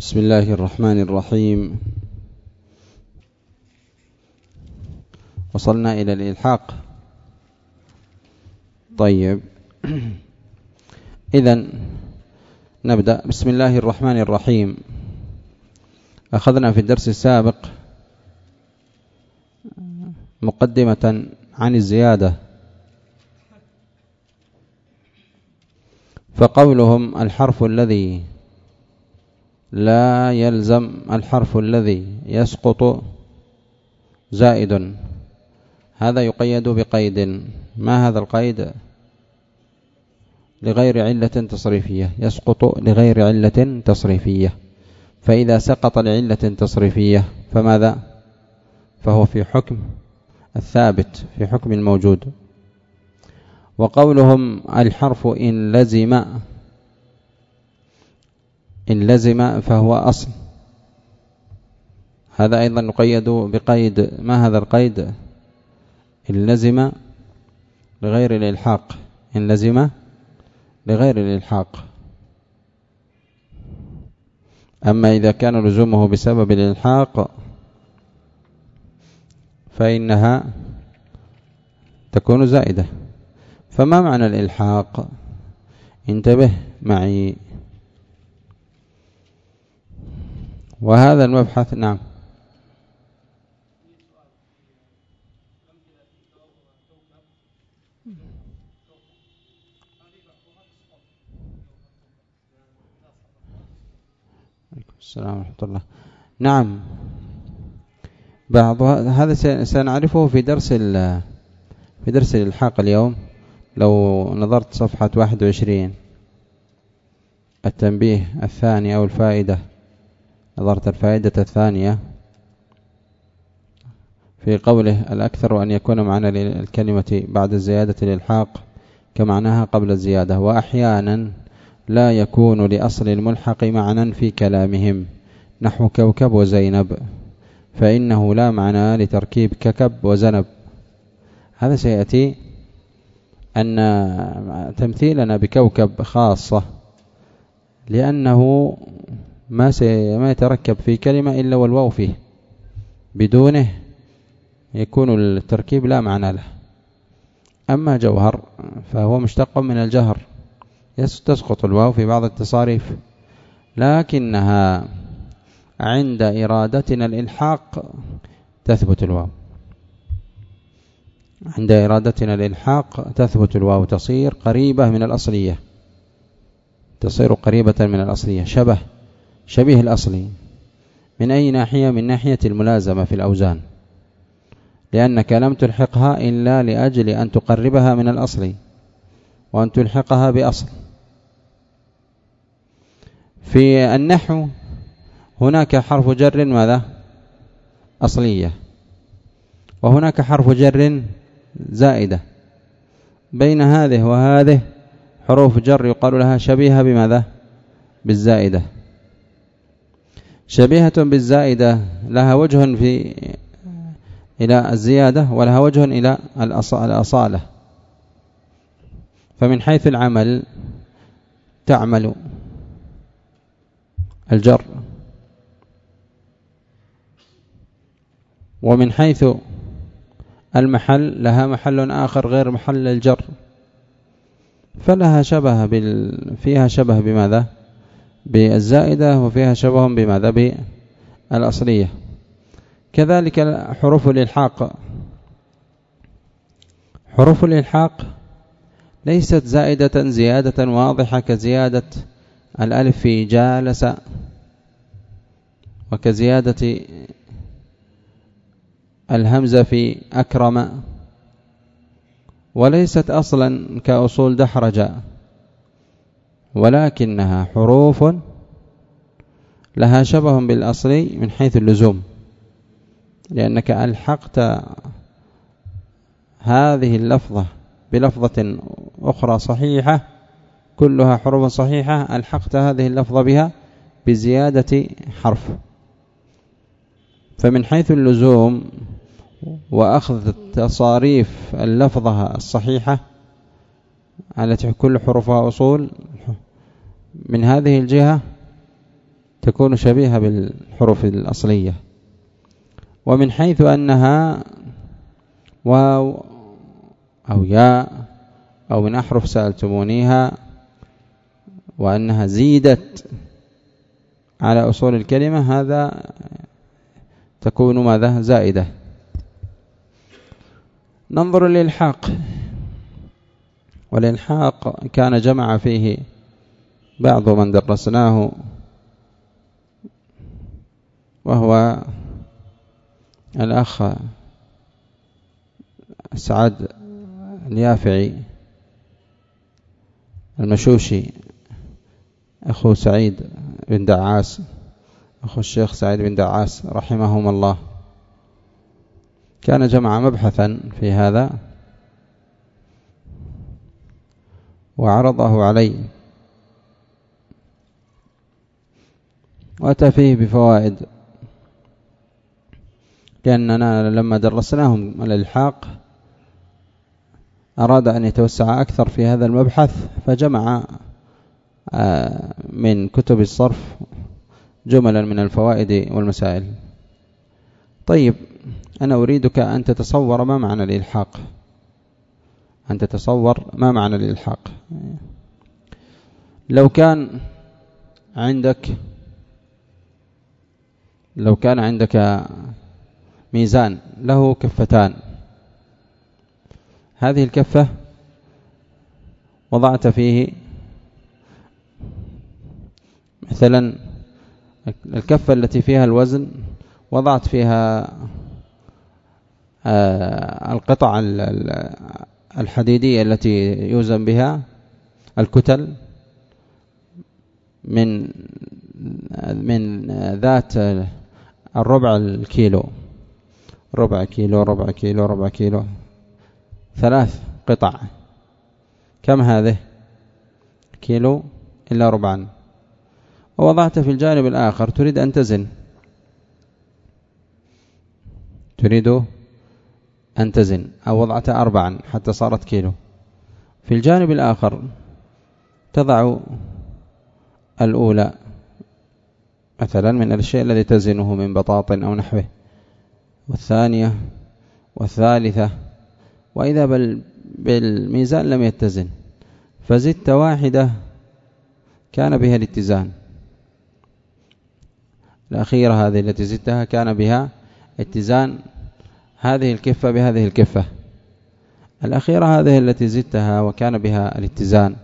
بسم الله الرحمن الرحيم. وصلنا إلى الإلحاق. طيب. إذا نبدأ. بسم الله الرحمن الرحيم. أخذنا في الدرس السابق مقدمة عن الزيادة. فقولهم الحرف الذي لا يلزم الحرف الذي يسقط زائد. هذا يقيد بقيد. ما هذا القيد؟ لغير علة تصريفية. يسقط لغير علة تصريفية. فإذا سقط لعلة تصريفية فماذا؟ فهو في حكم الثابت في حكم الموجود. وقولهم الحرف إن لزم إن لزم فهو أصل. هذا أيضا نقيد بقيد ما هذا القيد؟ إن لزم لغير الإلحاق. إن لزم لغير الإلحاق. أما إذا كان لزومه بسبب الإلحاق فإنها تكون زائدة. فما معنى الإلحاق؟ انتبه معي. وهذا المبحث نعم. السلام ورحمة الله. نعم. بعض هذا سنعرفه في درس في درس الإلحاق اليوم. لو نظرت صفحة 21 التنبيه الثاني أو الفائدة. نظرت الفائدة الثانية في قوله الأكثر أن يكون معنى الكلمة بعد الزيادة للحاق كمعناها قبل الزيادة وأحيانا لا يكون لأصل الملحق معنى في كلامهم. نحو كوكب وزينب فإنه لا معنى لتركيب ككب وزنب. هذا سيأتي أن تمثيلنا بكوكب خاصة لأنه ما ما يتركب في كلمة إلا والواو فيه. بدونه يكون التركيب لا معنى له. أما جوهر فهو مشتق من الجهر. تسقط الواو في بعض التصاريف. لكنها عند إرادتنا الإلحاق تثبت الواو. عند إرادتنا الإلحاق تثبت الواو. تصير قريبة من الأصلية. تصير قريبة من الأصلية. شبه. شبيه الأصلي من أي ناحية؟ من ناحية الملازمة في الأوزان. لأنك لم تلحقها إلا لأجل أن تقربها من الأصل وأن تلحقها بأصل. في النحو هناك حرف جر ماذا؟ أصلية. وهناك حرف جر زائدة. بين هذه وهذه حروف جر يقال لها شبيهة بماذا؟ بالزائدة. شبيهة بالزائدة لها وجه في إلى الزيادة ولها وجه إلى الأصالة. فمن حيث العمل تعمل الجر. ومن حيث المحل لها محل آخر غير محل الجر. فلها شبه بال... فيها شبه بماذا؟ بالزائدة وفيها شبه بماذا بالأصلية كذلك حروف الإلحاق. حروف الإلحاق ليست زائدة زيادة واضحة كزيادة الألف في جالس وكزيادة الهمزة في أكرم. وليست أصلا كأصول دحرج ولكنها حروف لها شبه بالأصل من حيث اللزوم. لأنك ألحقت هذه اللفظة بلفظة أخرى صحيحة كلها حروف صحيحة ألحقت هذه اللفظة بها بزيادة حرف. فمن حيث اللزوم وأخذ تصاريف اللفظة الصحيحة التي كل حروفها أصول من هذه الجهة تكون شبيهة بالحروف الأصلية. ومن حيث أنها واو أو ياء أو من أحرف سألتمونيها وأنها زيدت على أصول الكلمة هذا تكون ماذا؟ زائدة. ننظر للحاق والإلحاق كان جمع فيه بعض من درسناه وهو الأخ سعد اليافعي المشوشي أخو سعيد بن دعاس أخو الشيخ سعيد بن دعاس رحمهم الله. كان جمع مبحثا في هذا وعرضه علي وأتى فيه بفوائد. لأننا لما درسناهم الإلحاق أراد أن يتوسع أكثر في هذا المبحث فجمع آه، من كتب الصرف جملا من الفوائد والمسائل. طيب أنا أريدك أن تتصور ما معنى الإلحاق؟ أن تتصور ما معنى الإلحاق؟ لو كان عندك لو كان عندك ميزان له كفتان. هذه الكفة وضعت فيه مثلا الكفة التي فيها الوزن وضعت فيها آه، القطع الحديدية التي يوزن بها الكتل من من ذات الربع الكيلو. ربع كيلو ربع كيلو ربع كيلو. ثلاث قطع. كم هذه؟ كيلو إلا ربعا. ووضعت في الجانب الآخر. تريد أن تزن. تريد أن تزن. أو وضعت أربعا حتى صارت كيلو. في الجانب الآخر تضع الأولى مثلا من الشيء الذي تزنه من بطاط أو نحوه. والثانية والثالثة وإذا بالميزان لم يتزن. فزدت واحدة كان بها الاتزان. الأخيرة هذه التي زدتها كان بها اتزان. هذه الكفة بهذه الكفة. الأخيرة هذه التي زدتها وكان بها الاتزان.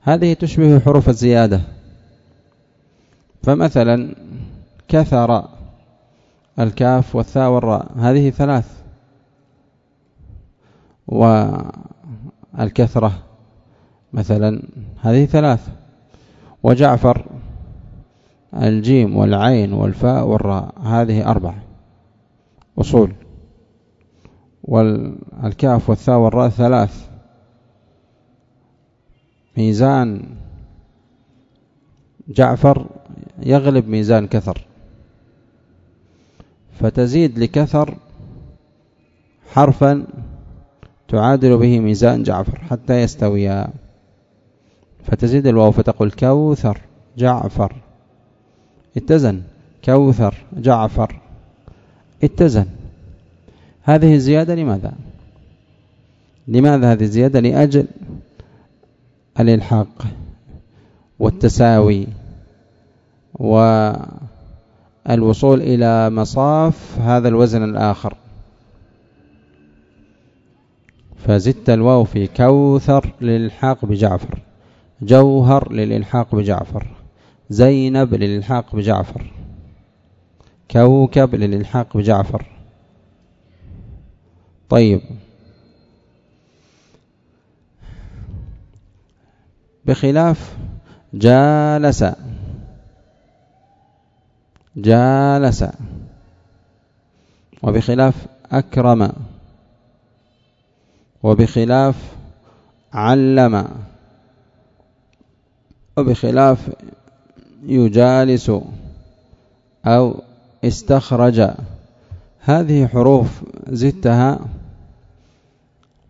هذه تشبه حروف الزيادة. فمثلا كثر الكاف والثاء والراء هذه ثلاث. والكثرة مثلا هذه ثلاث. وجعفر الجيم والعين والفاء والراء هذه أربع. أصول. والكاف والثاء والراء ثلاث. ميزان جعفر يغلب ميزان كثر. فتزيد لكثر حرفا تعادل به ميزان جعفر حتى يستويا فتزيد الواو فتقول كوثر جعفر. اتزن كوثر جعفر. اتزن. هذه الزيادة لماذا؟ لماذا هذه الزيادة؟ لأجل الإلحاق والتساوي. والوصول إلى مصاف هذا الوزن الآخر. فزدت الواو في كوثر للإلحاق بجعفر جوهر للإلحاق بجعفر زينب للإلحاق بجعفر كوكب للإلحاق بجعفر. طيب بخلاف جالس جالس. وبخلاف أكرم. وبخلاف علم. وبخلاف يجالس أو استخرج. هذه حروف زدتها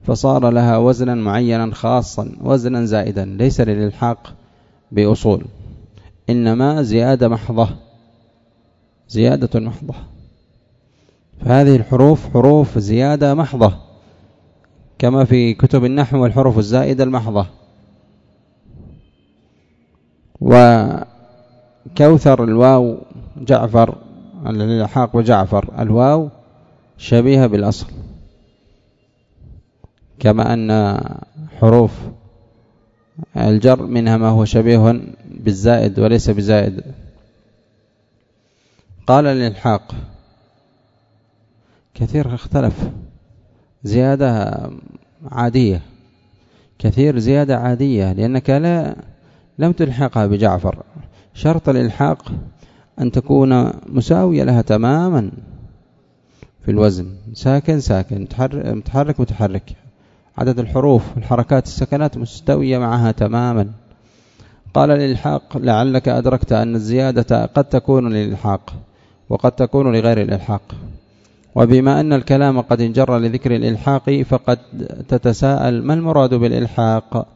فصار لها وزنا معينا خاصا وزنا زائدا ليس للإلحاق بأصول إنما زيادة محضة. زيادة محضة فهذه الحروف حروف زيادة محضة كما في كتب النحو والحروف الزائدة المحضة. وكوثر الواو جعفر الالحاق وجعفر الواو شبيهة بالأصل. كما أن حروف الجر منها ما هو شبيه بالزائد وليس بزائد. قال الإلحاق. كثير اختلف. زيادة عادية. كثير زيادة عادية لأنك لا لم تلحقها بجعفر. شرط الإلحاق أن تكون مساوية لها تماما في الوزن. ساكن ساكن. متحرك متحرك. عدد الحروف والحركات السكنات مستوية معها تماما. قال الإلحاق لعلك أدركت أن الزيادة قد تكون للإلحاق. وقد تكون لغير الإلحاق. وبما أن الكلام قد انجر لذكر الإلحاق فقد تتساءل ما المراد بالإلحاق؟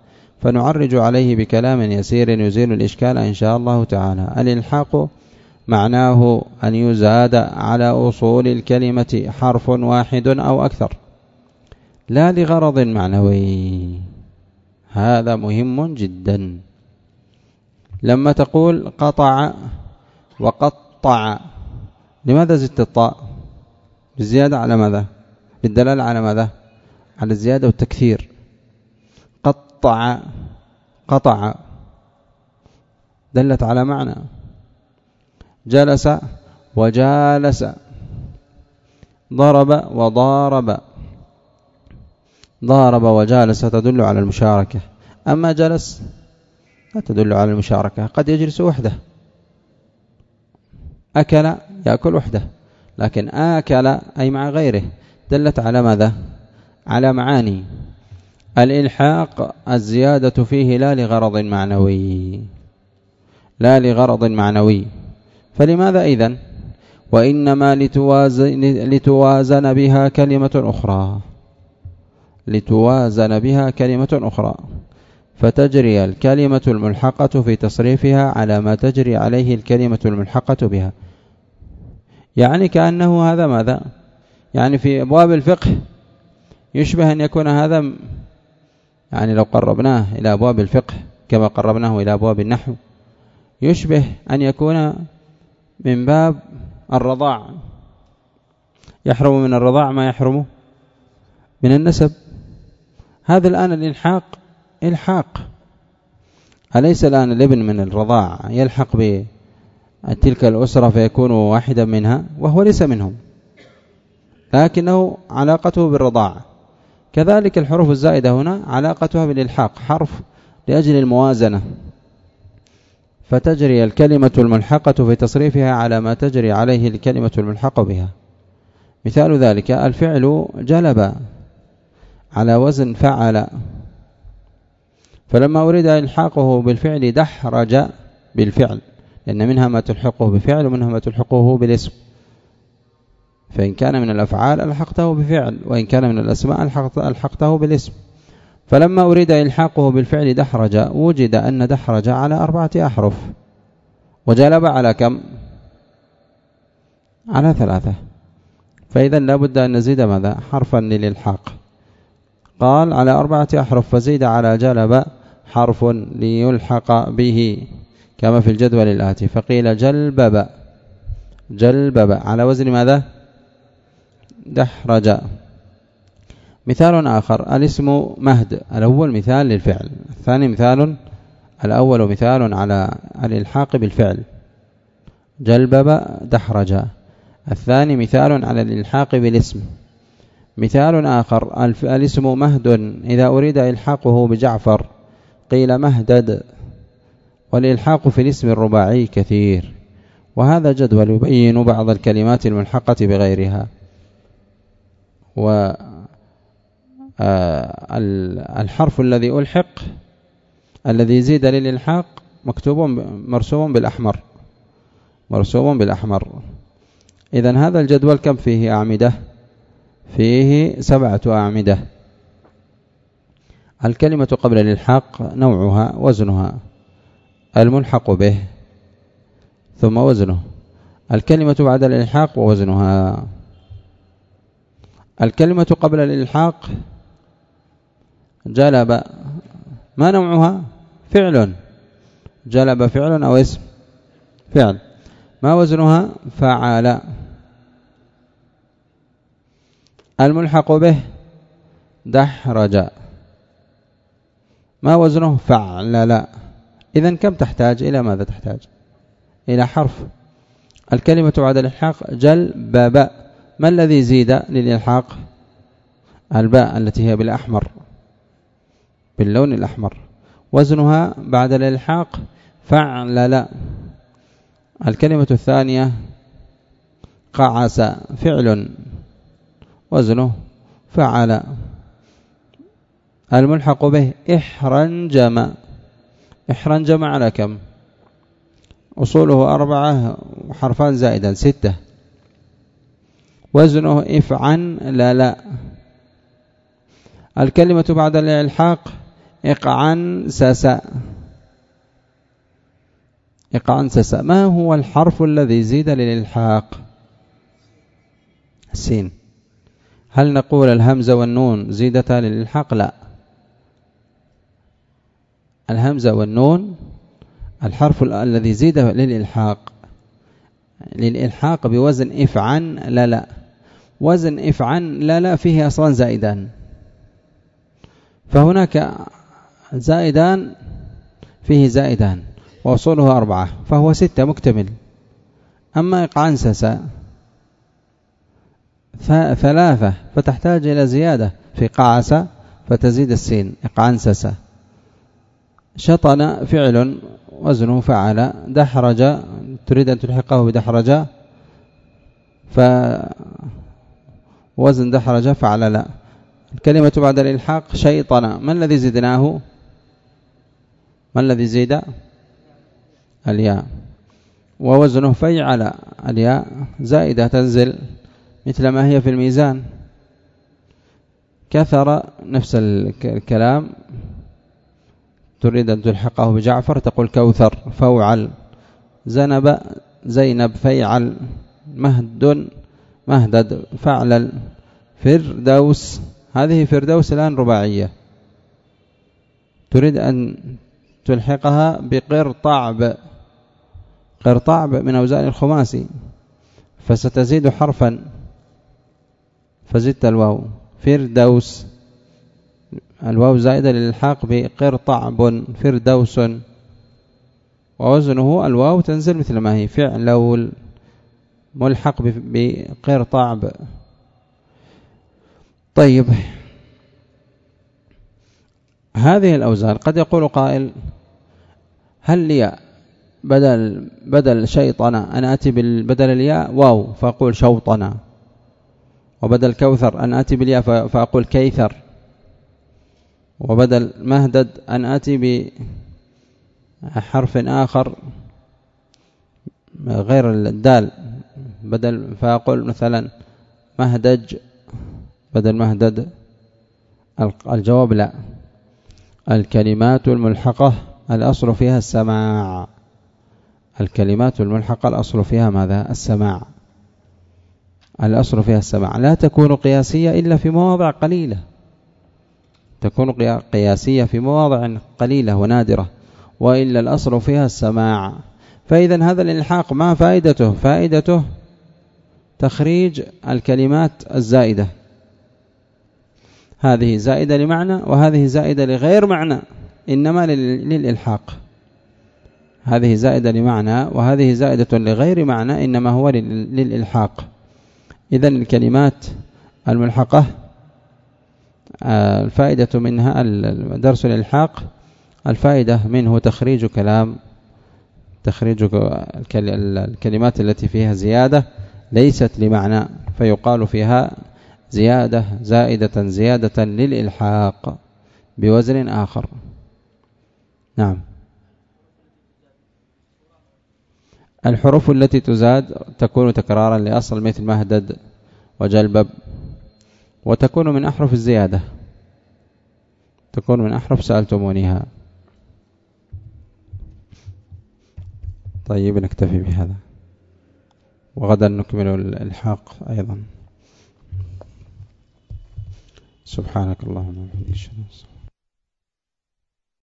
فنعرج عليه بكلام يسير يزيل الإشكال إن شاء الله تعالى. الإلحاق معناه أن يزاد على أصول الكلمة حرف واحد أو أكثر. لا لغرض معنوي. هذا مهم جدا. لما تقول قطع وقطع لماذا زدت الطاء؟ بالزيادة على ماذا؟ بالدلالة على ماذا؟ على الزيادة والتكثير. قطع قطع. دلت على معنى. جلس وجالس. ضرب وضارب. ضارب وجالس تدل على المشاركة. أما جلس لا تدل على المشاركة. قد يجلس وحده. أكل يأكل وحده. لكن آكل أي مع غيره دلت على ماذا؟ على معاني. الإلحاق الزيادة فيه لا لغرض معنوي. لا لغرض معنوي. فلماذا إذن؟ وإنما لتوازن, لتوازن بها كلمة أخرى. لتوازن بها كلمة أخرى. فتجري الكلمة الملحقة في تصريفها على ما تجري عليه الكلمة الملحقة بها. يعني كأنه هذا ماذا؟ يعني في أبواب الفقه يشبه أن يكون هذا يعني لو قربناه إلى أبواب الفقه كما قربناه إلى أبواب النحو يشبه أن يكون من باب الرضاع. يحرم من الرضاع ما يحرم من النسب. هذا الآن الإلحاق إلحاق. أليس الآن الابن من الرضاع يلحق بتلك الأسرة فيكون واحدا منها وهو ليس منهم. لكنه علاقته بالرضاعة كذلك الحروف الزائدة هنا علاقتها بالإلحاق حرف لأجل الموازنة. فتجري الكلمة الملحقة في تصريفها على ما تجري عليه الكلمة الملحقة بها. مثال ذلك الفعل جلب على وزن فعل. فلما أريد إلحاقه بالفعل دحرج بالفعل. لأن منها ما تلحقه بفعل ومنها ما تلحقه بالاسم. فإن كان من الأفعال ألحقته بفعل وإن كان من الأسماء ألحقته بالاسم. فلما أريد إلحاقه بالفعل دحرج وجد أن دحرج على أربعة أحرف. وجلب على كم؟ على ثلاثة. فإذا لابد أن نزيد ماذا؟ حرفا للإلحاق. قال على أربعة أحرف فزيد على جلب حرف ليلحق به. كما في الجدول الآتي. فقيل جلبب. جلبب. على وزن ماذا؟ دحرج. مثال آخر. الاسم مهد. الأول مثال للفعل. الثاني مثال الأول مثال على الإلحاق بالفعل. جلبب. دحرج. الثاني مثال على الإلحاق بالاسم. مثال آخر. الاسم مهد. إذا أريد إلحاقه بجعفر قيل مهدد. والإلحاق في الاسم الرباعي كثير. وهذا جدول يبين بعض الكلمات الملحقة بغيرها. و آه، الحرف الذي ألحق الذي زيد للإلحاق مكتوب مرسوم بالأحمر. مرسوم بالأحمر. إذا هذا الجدول كم فيه أعمدة؟ فيه سبعة أعمدة. الكلمة قبل الإلحاق نوعها وزنها. الملحق به. ثم وزنه. الكلمة بعد الإلحاق ووزنها. الكلمة قبل الإلحاق. جلب. ما نوعها؟ فعل. جلب فعل أو اسم. فعل. ما وزنها؟ فعل. الملحق به. دحرج. ما وزنه؟ فعلل إذا كم تحتاج؟ إلى ماذا تحتاج؟ إلى حرف. الكلمة بعد الإلحاق جل باء ما الذي زيد للإلحاق؟ الباء التي هي بالأحمر. باللون الأحمر. وزنها بعد الإلحاق فعلل. الكلمة الثانية قعس فعل. وزنه فعل. الملحق به إحرنجم. احرنجم على كم؟ أصوله أربعة حرفان زائدا ستة. وزنه افعن لا لا. الكلمة بعد الإلحاق اقعن سسا اقعن سسا ما هو الحرف الذي زيد للإلحاق؟ السين. هل نقول الهمزة والنون زيدتا للإلحاق؟ لا. الهمزة والنون الحرف الذي زيد للإلحاق. للإلحاق بوزن إفعن لا لا. وزن إفعن لا لا فيه أصلا زائدان. فهناك زائدان فيه زائدان وأصوله أربعة فهو ستة مكتمل. أما إقعنسس ثلاثة فتحتاج إلى زيادة. في قعس فتزيد السين. إقعنسس شطن فعل وزنه فعل دحرج تريد أن تلحقه بدحرج فوزن دحرج فعل لا. الكلمة بعد الإلحاق شيطنا ما الذي زدناه؟ ما الذي زيد؟ الياء. ووزنه فيعل. الياء زائدة تنزل مثل ما هي في الميزان. كثر نفس الكلام. تريد أن تلحقه بجعفر؟ تقول كوثر فوعل. زنب زينب فيعل. مهد مهدد فعلل فردوس هذه فردوس الآن رباعية. تريد أن تلحقها بقرطعب. قرطعب من أوزان الخماسي فستزيد حرفا. فزدت الواو. فردوس. الواو زائدة للحاق بقرطعب فردوس. ووزنه الواو تنزل مثل ما هي فعل ملحق بقرطعب طيب. هذه الأوزان قد يقول قائل هل لي بدل بدل شيطنا أنا أتي بدل الياء واو فأقول شوطنا وبدل كوثر أن أتي بالياء فأقول كيثر. وبدل مهدد أن أتي بحرف آخر غير الدال. بدل فأقول مثلا مهدج بدل مهدد الجواب لا. الكلمات الملحقة الأصل فيها السماع. الكلمات الملحقة الأصل فيها ماذا؟ السماع. الأصل فيها السماع. لا تكون قياسية إلا في مواضع قليلة. تكون قياسية في مواضع قليلة ونادرة وإلا الأصل فيها السماع. فإذا هذا الإلحاق ما فائدته؟ فائدته تخريج الكلمات الزائدة. هذه زائدة لمعنى وهذه زائدة لغير معنى إنما للإلحاق. هذه زائدة لمعنى وهذه زائدة لغير معنى إنما هو للإلحاق. إذا الكلمات الملحقة الفائدة منها درس الإلحاق. الفائدة منه تخريج كلام تخريج الكلمات التي فيها زيادة ليست لمعنى فيقال فيها زيادة زائدة زيادة للإلحاق بوزن آخر. نعم. الحروف التي تزاد تكون تكرارا لأصل مثل مهدد وجلبب. وتكون من أحرف الزيادة. تكون من أحرف سألتمونيها. طيب نكتفي بهذا. وغدا نكمل الإلحاق أيضا. سبحانك اللهم وبحمدك.